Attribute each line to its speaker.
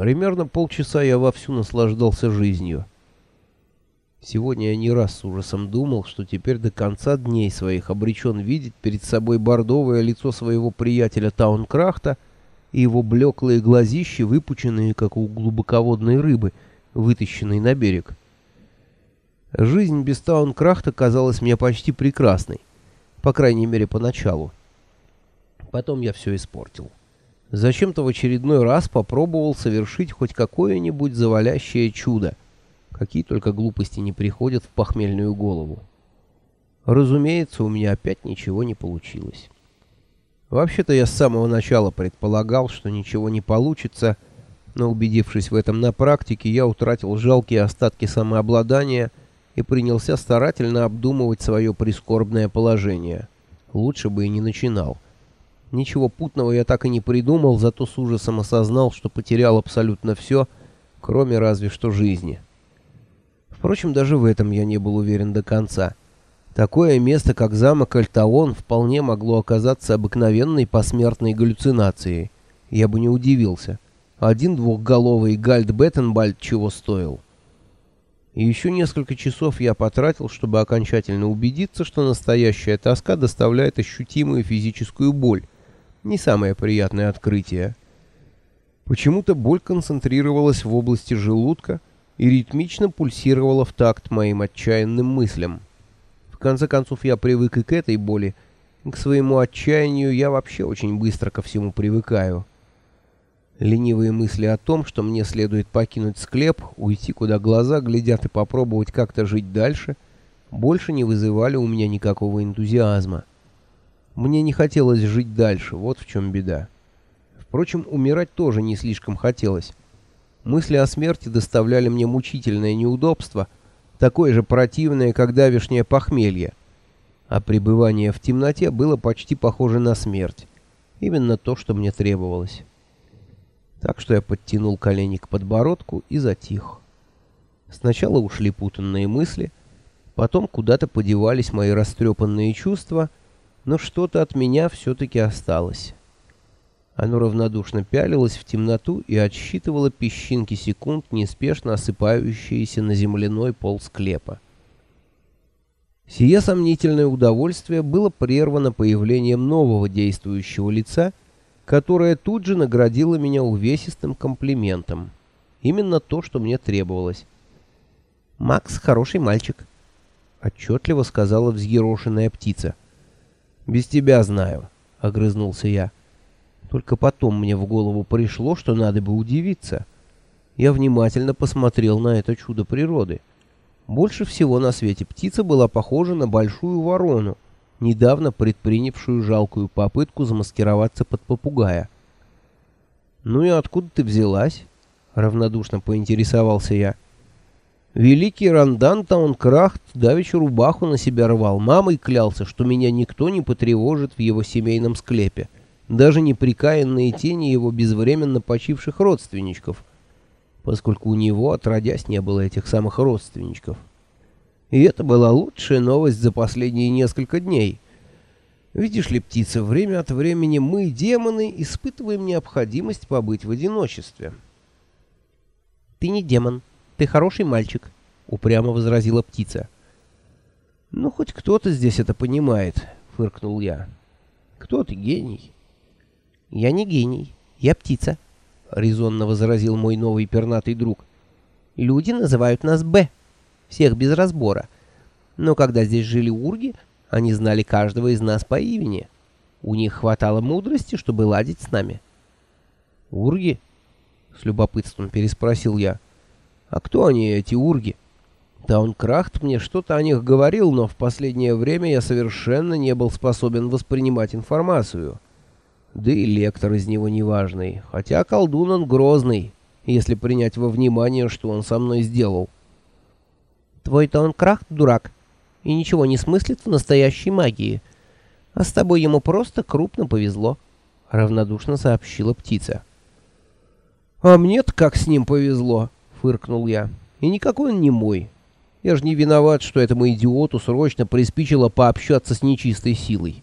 Speaker 1: Примерно полчаса я вовсю наслаждался жизнью. Сегодня я не раз с ужасом думал, что теперь до конца дней своих обречен видеть перед собой бордовое лицо своего приятеля Таункрахта и его блеклые глазищи, выпученные, как у глубоководной рыбы, вытащенной на берег. Жизнь без Таункрахта казалась мне почти прекрасной, по крайней мере, поначалу. Потом я все испортил. Зачем-то в очередной раз попробовал совершить хоть какое-нибудь завалящее чудо. Какие только глупости не приходят в похмельную голову. Разумеется, у меня опять ничего не получилось. Вообще-то я с самого начала предполагал, что ничего не получится, но убедившись в этом на практике, я утратил жалкие остатки самообладания и принялся старательно обдумывать свое прискорбное положение. Лучше бы и не начинал. Ничего путного я так и не придумал, зато с ужасом осознал, что потерял абсолютно все, кроме разве что жизни. Впрочем, даже в этом я не был уверен до конца. Такое место, как замок Альтаон, вполне могло оказаться обыкновенной посмертной галлюцинацией. Я бы не удивился. Один двухголовый Гальд Беттенбальд чего стоил. И еще несколько часов я потратил, чтобы окончательно убедиться, что настоящая тоска доставляет ощутимую физическую боль, не самое приятное открытие. Почему-то боль концентрировалась в области желудка и ритмично пульсировала в такт моим отчаянным мыслям. В конце концов, я привык и к этой боли. К своему отчаянию я вообще очень быстро ко всему привыкаю. Ленивые мысли о том, что мне следует покинуть склеп, уйти куда глаза глядят и попробовать как-то жить дальше, больше не вызывали у меня никакого энтузиазма. Мне не хотелось жить дальше, вот в чем беда. Впрочем, умирать тоже не слишком хотелось. Мысли о смерти доставляли мне мучительное неудобство, такое же противное, как давешнее похмелье. А пребывание в темноте было почти похоже на смерть. Именно то, что мне требовалось. Так что я подтянул колени к подбородку и затих. Сначала ушли путанные мысли, потом куда-то подевались мои растрепанные чувства — но что-то от меня все-таки осталось. Оно равнодушно пялилось в темноту и отсчитывало песчинки секунд, неспешно осыпающиеся на земляной пол склепа. Сие сомнительное удовольствие было прервано появлением нового действующего лица, которое тут же наградило меня увесистым комплиментом. Именно то, что мне требовалось. «Макс хороший мальчик», — отчетливо сказала взъерошенная птица. «Без тебя знаю», — огрызнулся я. Только потом мне в голову пришло, что надо бы удивиться. Я внимательно посмотрел на это чудо природы. Больше всего на свете птица была похожа на большую ворону, недавно предпринявшую жалкую попытку замаскироваться под попугая. «Ну и откуда ты взялась?» — равнодушно поинтересовался я. Великий Рандан Таункрахт давеча рубаху на себя рвал, мамой клялся, что меня никто не потревожит в его семейном склепе, даже неприкаянные тени его безвременно почивших родственничков, поскольку у него отродясь не было этих самых родственничков. И это была лучшая новость за последние несколько дней. Видишь ли, птица, время от времени мы, демоны, испытываем необходимость побыть в одиночестве. «Ты не демон», ты хороший мальчик», — упрямо возразила птица. «Ну, хоть кто-то здесь это понимает», — фыркнул я. «Кто ты, гений?» «Я не гений, я птица», — резонно возразил мой новый пернатый друг. «Люди называют нас Б, всех без разбора. Но когда здесь жили урги, они знали каждого из нас по имени. У них хватало мудрости, чтобы ладить с нами». «Урги?» — с любопытством переспросил я. А кто они, эти урги? Таункрахт мне что-то о них говорил, но в последнее время я совершенно не был способен воспринимать информацию. Да и лектор из него неважный, хотя колдун он грозный, если принять во внимание, что он со мной сделал. Твой Таункрахт дурак и ничего не смыслит в настоящей магии, а с тобой ему просто крупно повезло, — равнодушно сообщила птица. — А мне-то как с ним повезло! — фыркнул я. «И никакой он не мой. Я же не виноват, что этому идиоту срочно приспичило пообщаться с нечистой силой».